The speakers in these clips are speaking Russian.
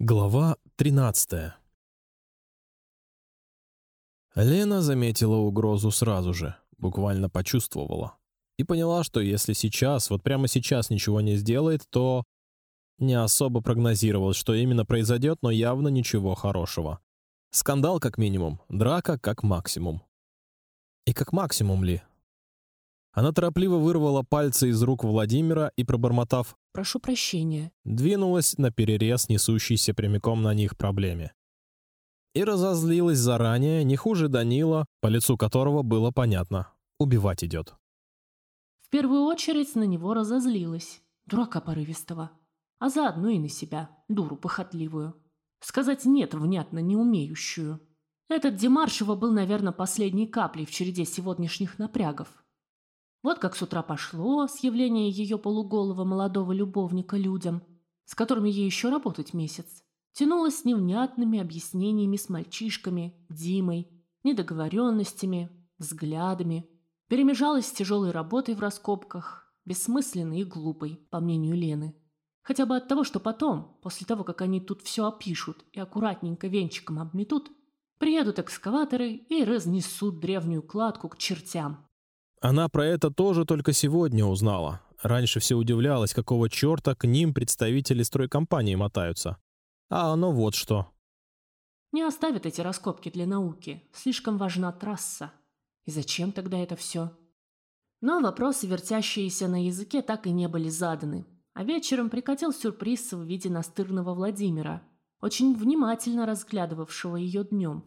Глава 13. Лена заметила угрозу сразу же, буквально почувствовала и поняла, что если сейчас, вот прямо сейчас ничего не сделает, то не особо прогнозировалось, что именно произойдет, но явно ничего хорошего. Скандал как минимум, драка как максимум. И как максимум ли? Она торопливо вырвала пальцы из рук Владимира и, пробормотав «Прошу прощения», двинулась на перерез несущейся прямиком на них проблеме. И разозлилась заранее, не хуже Данила, по лицу которого было понятно — убивать идет. В первую очередь на него разозлилась, дурака порывистого, а заодно и на себя, дуру похотливую. Сказать «нет» внятно не умеющую. Этот Демаршева был, наверное, последней каплей в череде сегодняшних напрягов. Вот как с утра пошло с явления ее полуголого молодого любовника людям, с которыми ей еще работать месяц. Тянулось с невнятными объяснениями с мальчишками, Димой, недоговоренностями, взглядами. Перемежалось с тяжелой работой в раскопках, бессмысленной и глупой, по мнению Лены. Хотя бы от того, что потом, после того, как они тут все опишут и аккуратненько венчиком обметут, приедут экскаваторы и разнесут древнюю кладку к чертям. Она про это тоже только сегодня узнала. Раньше все удивлялась, какого черта к ним представители стройкомпании мотаются. А оно вот что. Не оставят эти раскопки для науки. Слишком важна трасса. И зачем тогда это все? Но вопросы, вертящиеся на языке, так и не были заданы. А вечером прикатил сюрприз в виде настырного Владимира, очень внимательно разглядывавшего ее днем.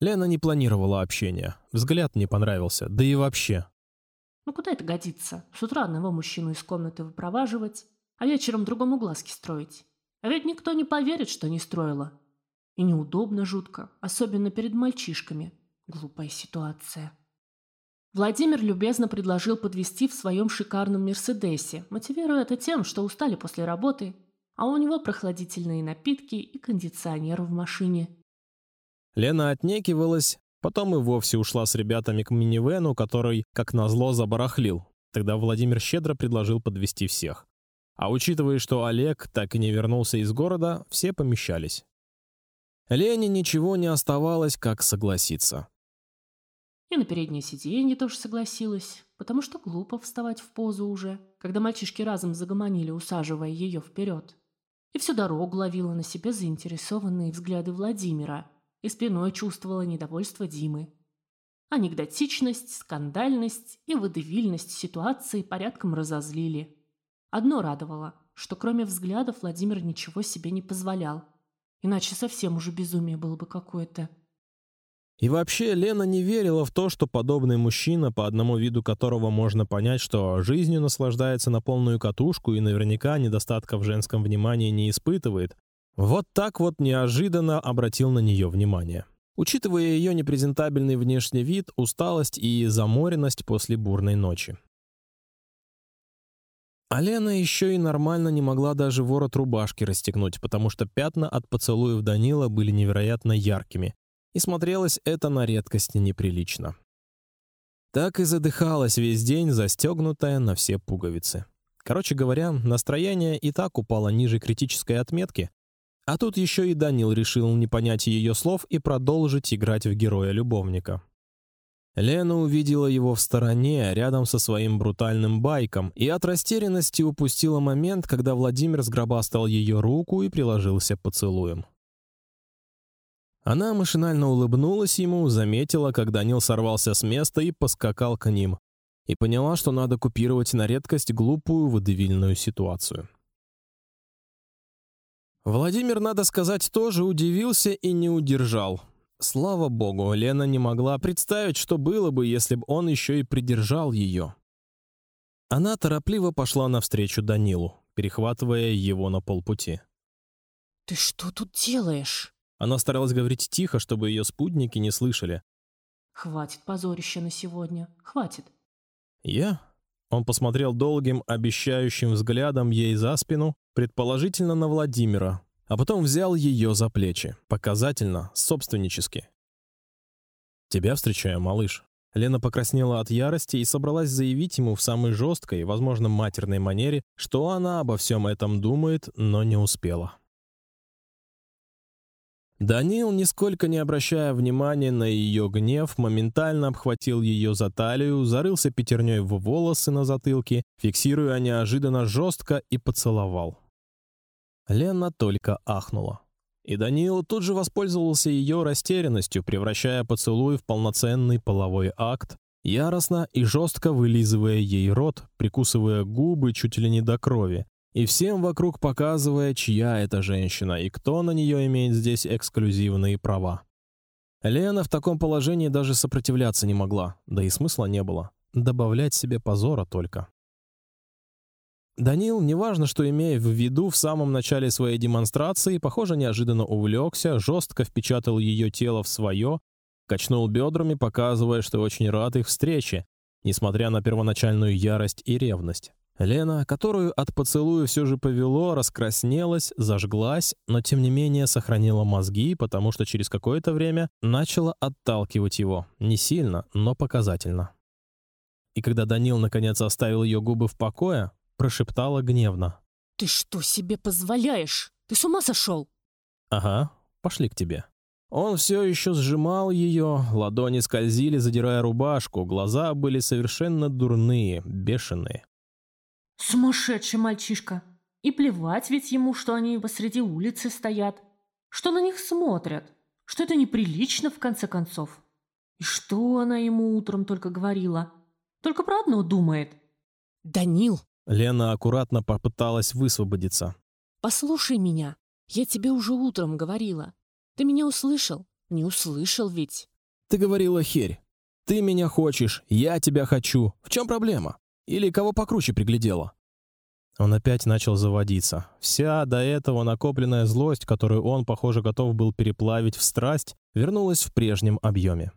Лена не планировала общения. Взгляд не понравился, да и вообще. Ну куда это годится? С утра одного мужчину из комнаты выпроваживать, а вечером другому глазки строить. А ведь никто не поверит, что не строила. И неудобно жутко, особенно перед мальчишками. Глупая ситуация. Владимир любезно предложил подвести в своем шикарном Мерседесе, мотивируя это тем, что устали после работы, а у него прохладительные напитки и кондиционер в машине. Лена отнекивалась, потом и вовсе ушла с ребятами к минивену, который, как назло, забарахлил. Тогда Владимир щедро предложил подвести всех. А учитывая, что Олег так и не вернулся из города, все помещались. Лене ничего не оставалось, как согласиться. И на переднее сиденье тоже согласилась, потому что глупо вставать в позу уже, когда мальчишки разом загомонили, усаживая ее вперед. И всю дорогу ловила на себе заинтересованные взгляды Владимира, и спиной чувствовала недовольство Димы. Анекдотичность, скандальность и водевильность ситуации порядком разозлили. Одно радовало, что кроме взглядов Владимир ничего себе не позволял. Иначе совсем уже безумие было бы какое-то. И вообще Лена не верила в то, что подобный мужчина, по одному виду которого можно понять, что жизнью наслаждается на полную катушку и наверняка недостатка в женском внимании не испытывает, вот так вот неожиданно обратил на нее внимание. Учитывая ее непрезентабельный внешний вид, усталость и заморенность после бурной ночи. А еще и нормально не могла даже ворот рубашки расстегнуть, потому что пятна от поцелуев Данила были невероятно яркими, и смотрелось это на редкость неприлично. Так и задыхалась весь день, застегнутая на все пуговицы. Короче говоря, настроение и так упало ниже критической отметки, а тут еще и Данил решил не понять ее слов и продолжить играть в героя-любовника. Лена увидела его в стороне, рядом со своим брутальным байком, и от растерянности упустила момент, когда Владимир сгробастал ее руку и приложился поцелуем. Она машинально улыбнулась ему, заметила, как Данил сорвался с места и поскакал к ним, и поняла, что надо купировать на редкость глупую водевильную ситуацию. Владимир, надо сказать, тоже удивился и не удержал. Слава богу, Лена не могла представить, что было бы, если бы он еще и придержал ее. Она торопливо пошла навстречу Данилу, перехватывая его на полпути. Ты что тут делаешь? Она старалась говорить тихо, чтобы ее спутники не слышали. Хватит позорища на сегодня, хватит. Я? Он посмотрел долгим, обещающим взглядом ей за спину, предположительно на Владимира, а потом взял ее за плечи, показательно, собственнически. Тебя встречаю, малыш. Лена покраснела от ярости и собралась заявить ему в самой жесткой, возможно, матерной манере, что она обо всем этом думает, но не успела. Данил, нисколько не обращая внимания на ее гнев, моментально обхватил ее за талию, зарылся пятерней в волосы на затылке, фиксируя неожиданно жестко и поцеловал. Лена только ахнула. И Даниил тут же воспользовался ее растерянностью, превращая поцелуй в полноценный половой акт, яростно и жестко вылизывая ей рот, прикусывая губы чуть ли не до крови, и всем вокруг показывая, чья это женщина и кто на нее имеет здесь эксклюзивные права. Лена в таком положении даже сопротивляться не могла, да и смысла не было. Добавлять себе позора только. Данил, неважно, что имея в виду в самом начале своей демонстрации, похоже, неожиданно увлекся, жестко впечатал ее тело в свое, качнул бедрами, показывая, что очень рад их встрече, несмотря на первоначальную ярость и ревность. Лена, которую от поцелуя все же повело, раскраснелась, зажглась, но тем не менее сохранила мозги, потому что через какое-то время начала отталкивать его, не сильно, но показательно. И когда Данил наконец оставил ее губы в покое, прошептала гневно: "Ты что себе позволяешь? Ты с ума сошел?" "Ага, пошли к тебе." Он все еще сжимал ее, ладони скользили, задирая рубашку, глаза были совершенно дурные, бешеные. Сумасшедший мальчишка. И плевать ведь ему, что они посреди улицы стоят. Что на них смотрят. Что это неприлично, в конце концов. И что она ему утром только говорила? Только про одно думает. «Данил!» Лена аккуратно попыталась высвободиться. «Послушай меня. Я тебе уже утром говорила. Ты меня услышал? Не услышал ведь?» «Ты говорила херь. Ты меня хочешь, я тебя хочу. В чем проблема?» Или кого покруче приглядела? Он опять начал заводиться. Вся до этого накопленная злость, которую он, похоже, готов был переплавить в страсть, вернулась в прежнем объеме.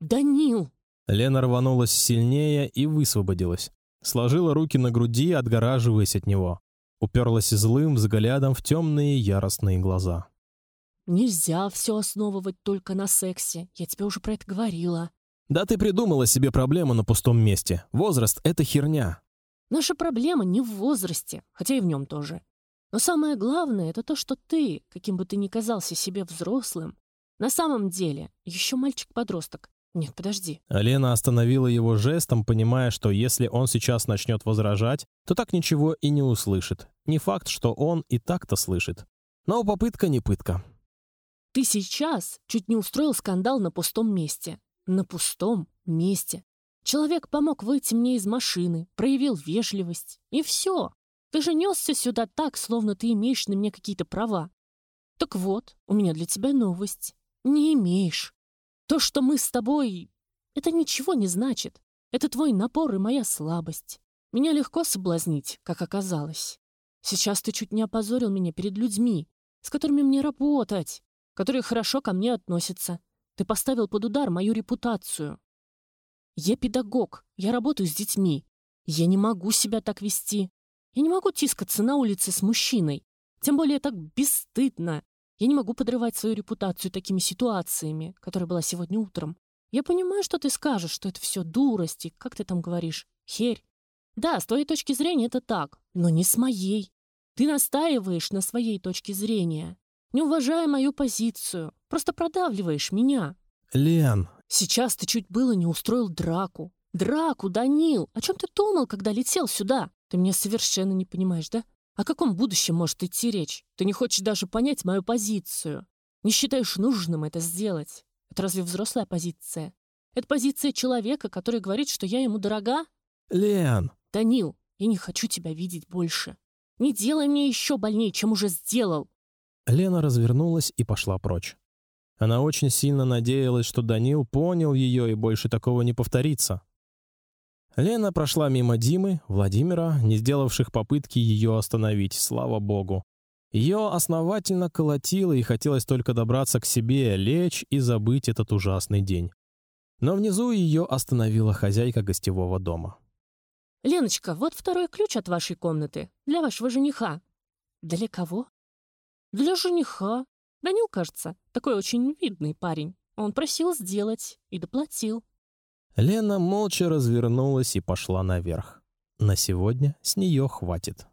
Данил. Лена рванулась сильнее и высвободилась. Сложила руки на груди, отгораживаясь от него. Уперлась злым взглядом в темные яростные глаза. Нельзя все основывать только на сексе. Я тебе уже про это говорила. Да ты придумала себе проблему на пустом месте. Возраст — это херня. Наша проблема не в возрасте, хотя и в нем тоже. Но самое главное — это то, что ты, каким бы ты ни казался себе взрослым, на самом деле еще мальчик-подросток. Нет, подожди. Алена остановила его жестом, понимая, что если он сейчас начнет возражать, то так ничего и не услышит. Не факт, что он и так-то слышит. Но попытка не пытка. Ты сейчас чуть не устроил скандал на пустом месте. На пустом месте. Человек помог выйти мне из машины, проявил вежливость. И все. Ты же несся сюда так, словно ты имеешь на меня какие-то права. Так вот, у меня для тебя новость. Не имеешь. То, что мы с тобой... Это ничего не значит. Это твой напор и моя слабость. Меня легко соблазнить, как оказалось. Сейчас ты чуть не опозорил меня перед людьми, с которыми мне работать, которые хорошо ко мне относятся, ты поставил под удар мою репутацию. Я педагог, я работаю с детьми. Я не могу себя так вести. Я не могу тискаться на улице с мужчиной. Тем более так бесстыдно. Я не могу подрывать свою репутацию такими ситуациями, которая была сегодня утром. Я понимаю, что ты скажешь, что это все дурости, как ты там говоришь, херь. Да, с твоей точки зрения это так, но не с моей. Ты настаиваешь на своей точке зрения не уважая мою позицию. Просто продавливаешь меня. Лен. Сейчас ты чуть было не устроил драку. Драку, Данил. О чем ты думал, когда летел сюда? Ты меня совершенно не понимаешь, да? О каком будущем может идти речь? Ты не хочешь даже понять мою позицию. Не считаешь нужным это сделать. Это разве взрослая позиция? Это позиция человека, который говорит, что я ему дорога? Лен. Данил, я не хочу тебя видеть больше. Не делай мне еще больнее, чем уже сделал. Лена развернулась и пошла прочь. Она очень сильно надеялась, что Данил понял ее и больше такого не повторится. Лена прошла мимо Димы, Владимира, не сделавших попытки ее остановить, слава богу. Ее основательно колотило и хотелось только добраться к себе, лечь и забыть этот ужасный день. Но внизу ее остановила хозяйка гостевого дома. Леночка, вот второй ключ от вашей комнаты для вашего жениха. Для кого? Для жениха. Данил, кажется, такой очень видный парень. Он просил сделать и доплатил. Лена молча развернулась и пошла наверх. На сегодня с нее хватит.